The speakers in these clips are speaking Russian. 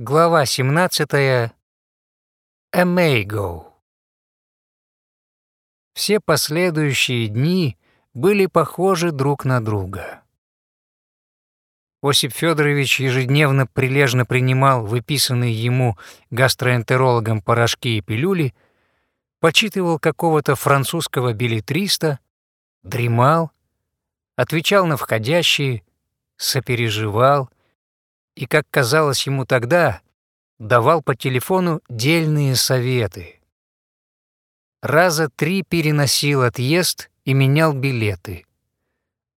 Глава 17. Эмейго. Все последующие дни были похожи друг на друга. Осип Федорович ежедневно прилежно принимал выписанные ему гастроэнтерологом порошки и пилюли, почитывал какого-то французского билетриста, дремал, отвечал на входящие, сопереживал и, как казалось ему тогда, давал по телефону дельные советы. Раза три переносил отъезд и менял билеты.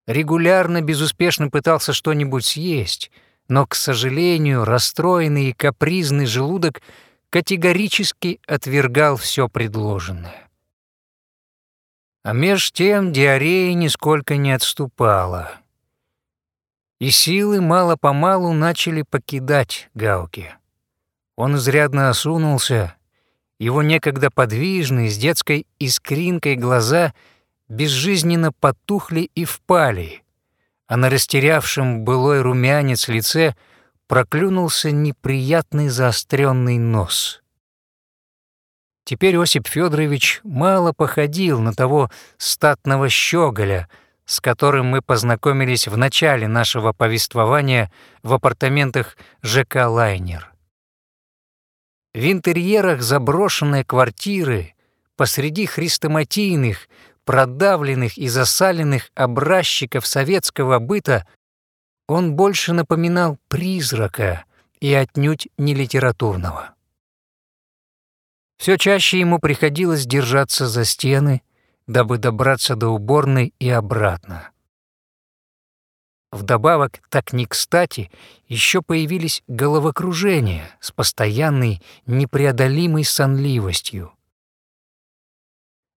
Регулярно безуспешно пытался что-нибудь съесть, но, к сожалению, расстроенный и капризный желудок категорически отвергал все предложенное. А меж тем диарея нисколько не отступала. И силы мало-помалу начали покидать Гауки. Он изрядно осунулся, его некогда подвижные, с детской искринкой глаза безжизненно потухли и впали, а на растерявшем былой румянец лице проклюнулся неприятный заостренный нос. Теперь Осип Федорович мало походил на того статного щеголя, с которым мы познакомились в начале нашего повествования в апартаментах ЖК «Лайнер». В интерьерах заброшенной квартиры посреди хрестоматийных, продавленных и засаленных образчиков советского быта он больше напоминал призрака и отнюдь не литературного. Все чаще ему приходилось держаться за стены, дабы добраться до уборной и обратно. Вдобавок, так не кстати, еще появились головокружения с постоянной непреодолимой сонливостью.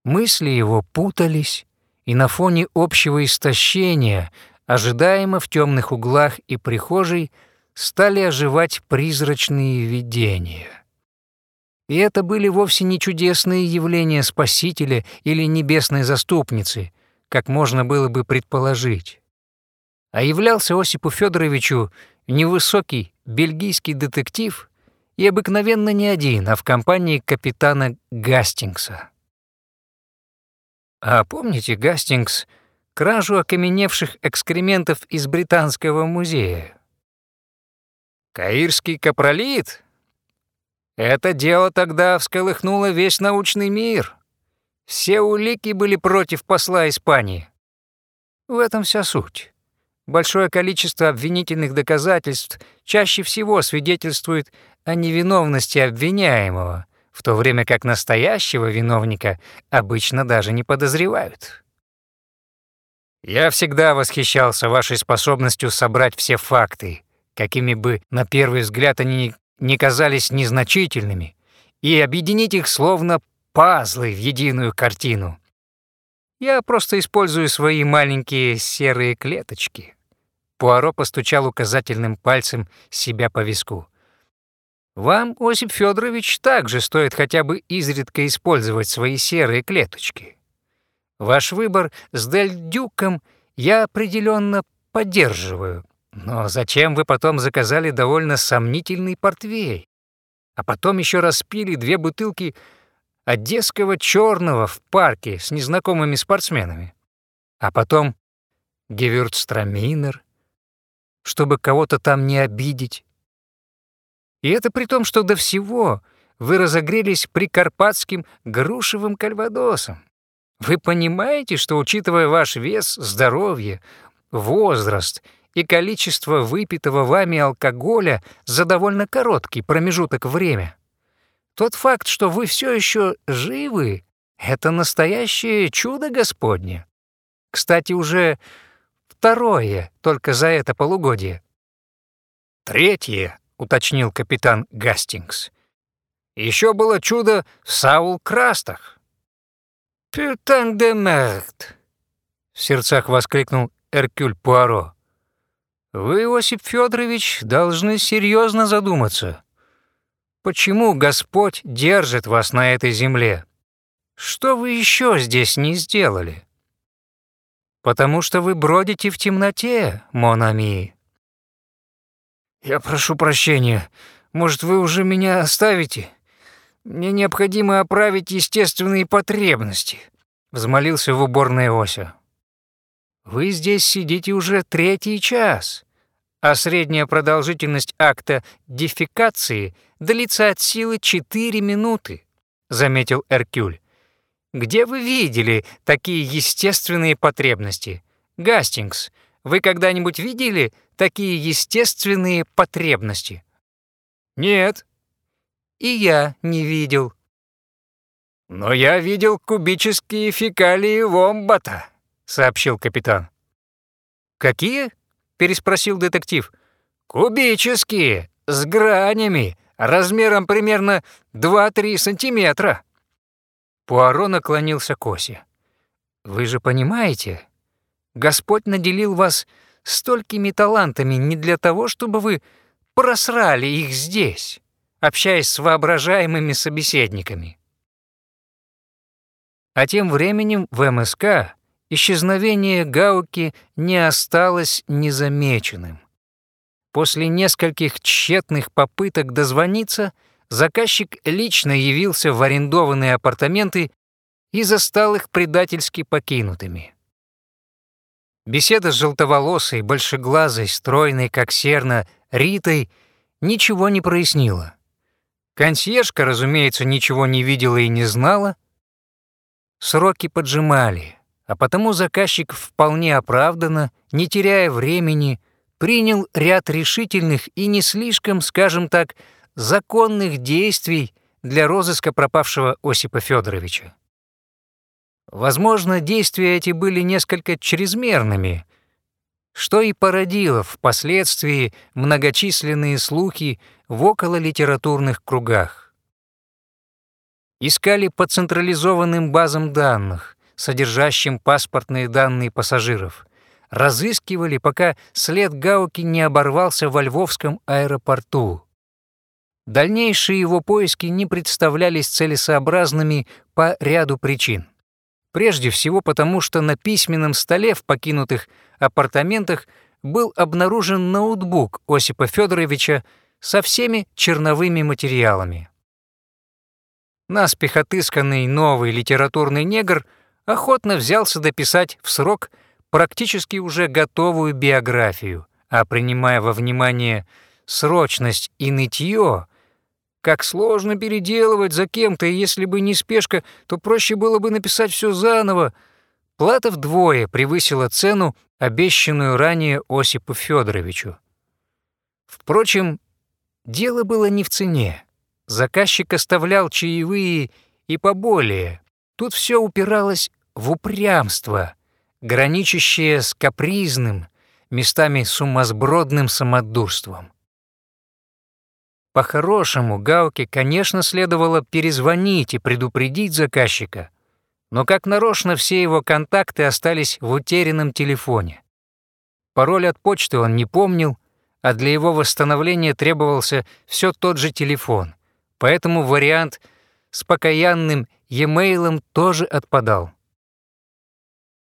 Мысли его путались, и на фоне общего истощения, ожидаемо в темных углах и прихожей, стали оживать призрачные видения. И это были вовсе не чудесные явления Спасителя или небесной заступницы, как можно было бы предположить. А являлся Осипу Федоровичу невысокий бельгийский детектив и обыкновенно не один, а в компании капитана Гастингса. А помните, Гастингс, кражу окаменевших экскрементов из Британского музея? Каирский капролит это дело тогда всколыхнуло весь научный мир. Все улики были против посла Испании. В этом вся суть. Большое количество обвинительных доказательств чаще всего свидетельствует о невиновности обвиняемого, в то время как настоящего виновника обычно даже не подозревают. Я всегда восхищался вашей способностью собрать все факты, какими бы на первый взгляд они не казались незначительными, и объединить их словно пазлы в единую картину. Я просто использую свои маленькие серые клеточки. Пуаро постучал указательным пальцем себя по виску. Вам, Осип Федорович, также стоит хотя бы изредка использовать свои серые клеточки. Ваш выбор с Дель Дюком я определенно поддерживаю. Но зачем вы потом заказали довольно сомнительный портвей? А потом еще распили две бутылки одесского черного в парке с незнакомыми спортсменами. А потом гевюртстраминер, чтобы кого-то там не обидеть. И это при том, что до всего вы разогрелись прикарпатским грушевым кальвадосом. Вы понимаете, что, учитывая ваш вес, здоровье, возраст и количество выпитого вами алкоголя за довольно короткий промежуток времени. Тот факт, что вы все еще живы, это настоящее чудо Господне. Кстати, уже второе только за это полугодие. Третье, уточнил капитан Гастингс. Еще было чудо в Саул-Крастах. «Пютан де мерт!» — в сердцах воскликнул Эркюль Пуаро. Вы, Осип Федорович, должны серьезно задуматься. Почему Господь держит вас на этой земле? Что вы еще здесь не сделали? Потому что вы бродите в темноте, Монами. Я прошу прощения, Может, вы уже меня оставите? Мне необходимо оправить естественные потребности», — взмолился в уборной Ося. «Вы здесь сидите уже третий час, а средняя продолжительность акта дефекации длится от силы 4 минуты», — заметил Эркюль. «Где вы видели такие естественные потребности? Гастингс, вы когда-нибудь видели такие естественные потребности?» «Нет», и я не видел. «Но я видел кубические фекалии вомбата», — сообщил капитан. «Какие?» — переспросил детектив. «Кубические, с гранями, размером примерно 2-3 сантиметра». Пуаро наклонился к оси. «Вы же понимаете, Господь наделил вас столькими талантами не для того, чтобы вы просрали их здесь общаясь с воображаемыми собеседниками. А тем временем в МСК исчезновение Гауки не осталось незамеченным. После нескольких тщетных попыток дозвониться, заказчик лично явился в арендованные апартаменты и застал их предательски покинутыми. Беседа с желтоволосой, большеглазой, стройной, как серна, Ритой ничего не прояснила. Консьержка, разумеется, ничего не видела и не знала. Сроки поджимали, а потому заказчик вполне оправданно, не теряя времени, принял ряд решительных и не слишком, скажем так, законных действий для розыска пропавшего Осипа Федоровича. Возможно, действия эти были несколько чрезмерными, что и породило впоследствии многочисленные слухи в окололитературных кругах. Искали по централизованным базам данных, содержащим паспортные данные пассажиров. Разыскивали, пока след Гауки не оборвался во Львовском аэропорту. Дальнейшие его поиски не представлялись целесообразными по ряду причин. Прежде всего потому, что на письменном столе в покинутых апартаментах был обнаружен ноутбук Осипа Федоровича со всеми черновыми материалами. Наспех отысканный новый литературный негр охотно взялся дописать в срок практически уже готовую биографию, а принимая во внимание срочность и нытье, как сложно переделывать за кем-то, и если бы не спешка, то проще было бы написать все заново. Плата вдвое превысила цену, обещанную ранее Осипу Федоровичу. Впрочем, дело было не в цене. Заказчик оставлял чаевые и поболее. Тут все упиралось в упрямство, граничащее с капризным, местами сумасбродным самодурством. По-хорошему, Гауке, конечно, следовало перезвонить и предупредить заказчика, но как нарочно все его контакты остались в утерянном телефоне. Пароль от почты он не помнил, а для его восстановления требовался все тот же телефон, поэтому вариант с покаянным e-mail тоже отпадал.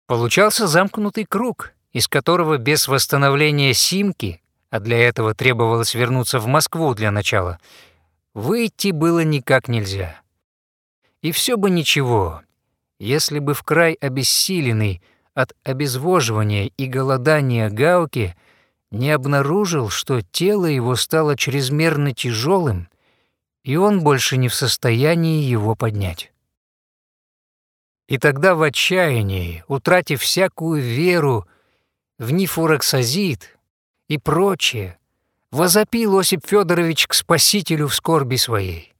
Получался замкнутый круг, из которого без восстановления симки а для этого требовалось вернуться в Москву для начала, выйти было никак нельзя. И все бы ничего, если бы в край обессиленный от обезвоживания и голодания Гауки не обнаружил, что тело его стало чрезмерно тяжелым, и он больше не в состоянии его поднять. И тогда в отчаянии, утратив всякую веру в нифуроксазид, и прочее, возопил Осип Федорович к спасителю в скорби своей.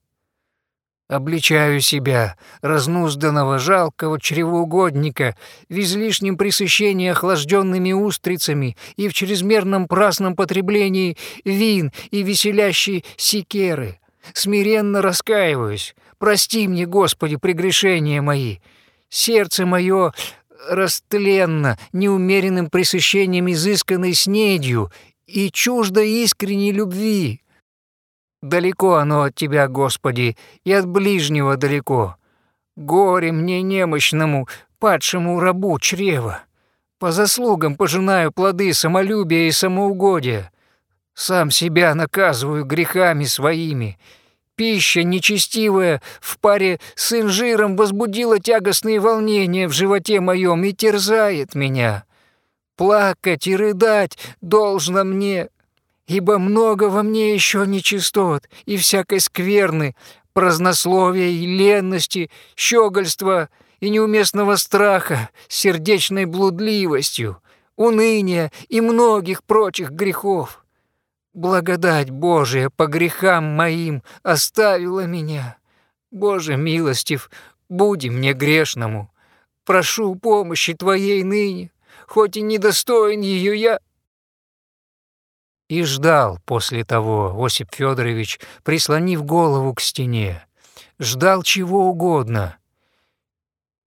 Обличаю себя, разнузданного, жалкого чревоугодника, в излишнем пресыщении охлажденными устрицами и в чрезмерном праздном потреблении вин и веселящей секеры. Смиренно раскаиваюсь. Прости мне, Господи, прегрешения мои. Сердце мое растленно, неумеренным пресыщением изысканной снедью и чуждо искренней любви. Далеко оно от Тебя, Господи, и от ближнего далеко. Горе мне немощному, падшему рабу чрева. По заслугам пожинаю плоды самолюбия и самоугодия. Сам себя наказываю грехами своими. Пища нечестивая в паре с инжиром возбудила тягостные волнения в животе моем и терзает меня. Плакать и рыдать должно мне, ибо много во мне еще нечистот и всякой скверны, празднословия и ленности, щегольства и неуместного страха, сердечной блудливостью, уныния и многих прочих грехов. Благодать Божия по грехам моим оставила меня. Боже милостив, буди мне грешному. Прошу помощи Твоей ныне, хоть и недостоин ее я». И ждал после того Осип Федорович, прислонив голову к стене. Ждал чего угодно.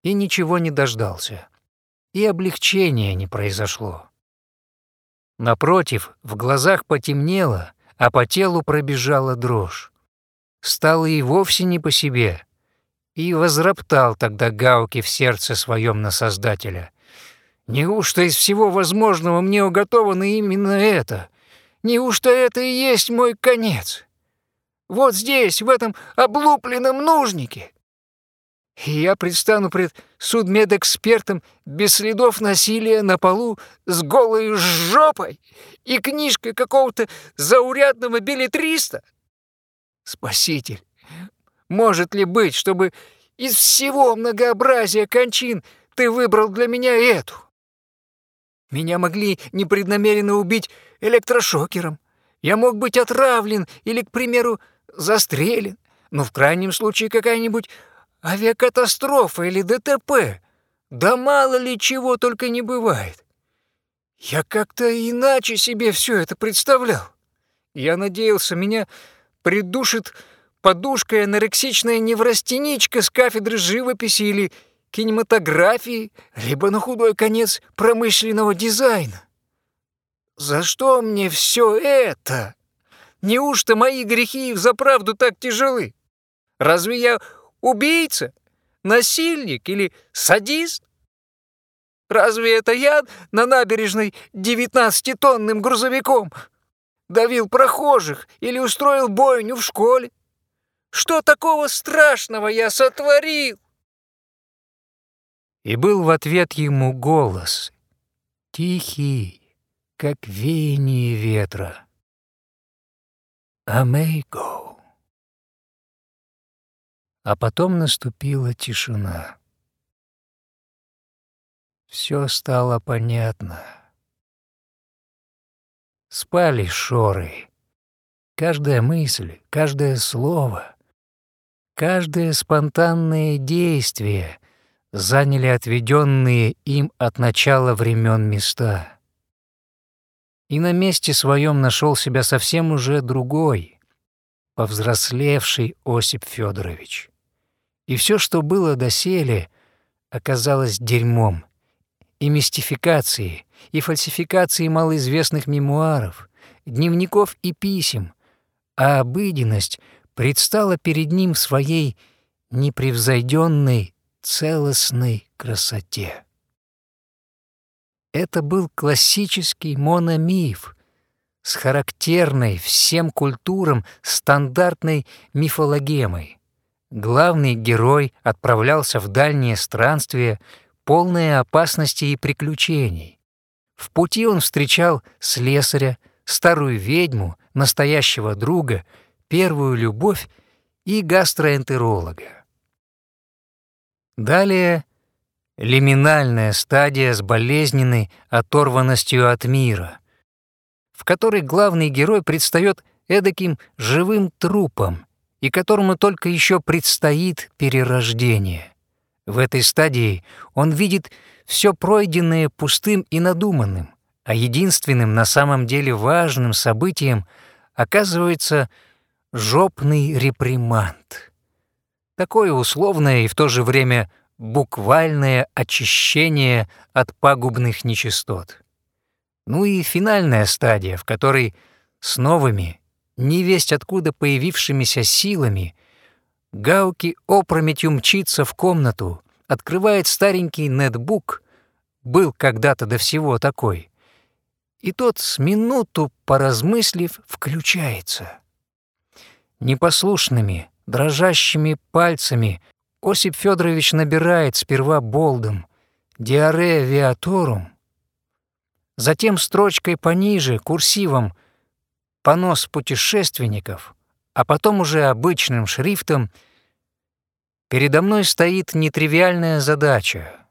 И ничего не дождался. И облегчения не произошло. Напротив, в глазах потемнело, а по телу пробежала дрожь. Стало и вовсе не по себе. И возроптал тогда Гауки в сердце своем на Создателя. «Неужто из всего возможного мне уготовано именно это? Неужто это и есть мой конец? Вот здесь, в этом облупленном нужнике, и я предстану пред судмедэкспертом без следов насилия на полу с голой жопой и книжкой какого-то заурядного билетриста? Спаситель, может ли быть, чтобы из всего многообразия кончин ты выбрал для меня эту? Меня могли непреднамеренно убить электрошокером. Я мог быть отравлен или, к примеру, застрелен. Но в крайнем случае какая-нибудь Авиакатастрофа или ДТП. Да мало ли чего только не бывает. Я как-то иначе себе все это представлял. Я надеялся, меня придушит подушкой анорексичная неврастеничка с кафедры живописи или кинематографии, либо на худой конец промышленного дизайна. За что мне все это? Неужто мои грехи взаправду так тяжелы? Разве я Убийца? Насильник или садист? Разве это я на набережной девятнадцатитонным грузовиком давил прохожих или устроил бойню в школе? Что такого страшного я сотворил?» И был в ответ ему голос, тихий, как веяние ветра. «Амейго». А потом наступила тишина. Все стало понятно. Спали шоры. Каждая мысль, каждое слово, каждое спонтанное действие заняли отведенные им от начала времен места. И на месте своем нашел себя совсем уже другой, повзрослевший Осип Федорович и все, что было доселе, оказалось дерьмом, и мистификацией, и фальсификацией малоизвестных мемуаров, дневников и писем, а обыденность предстала перед ним в своей непревзойденной целостной красоте. Это был классический мономиф с характерной всем культурам стандартной мифологемой — главный герой отправлялся в дальнее странствие, полное опасностей и приключений. В пути он встречал слесаря, старую ведьму, настоящего друга, первую любовь и гастроэнтеролога. Далее лиминальная стадия с болезненной оторванностью от мира, в которой главный герой предстает эдаким живым трупом, и которому только еще предстоит перерождение. В этой стадии он видит все пройденное пустым и надуманным, а единственным на самом деле важным событием оказывается жопный реприманд. Такое условное и в то же время буквальное очищение от пагубных нечистот. Ну и финальная стадия, в которой с новыми невесть откуда появившимися силами, Гауки опрометью мчится в комнату, открывает старенький нетбук, был когда-то до всего такой, и тот с минуту, поразмыслив, включается. Непослушными, дрожащими пальцами Осип Федорович набирает сперва болдом «Диарея виаторум», затем строчкой пониже, курсивом «Понос путешественников», а потом уже обычным шрифтом «Передо мной стоит нетривиальная задача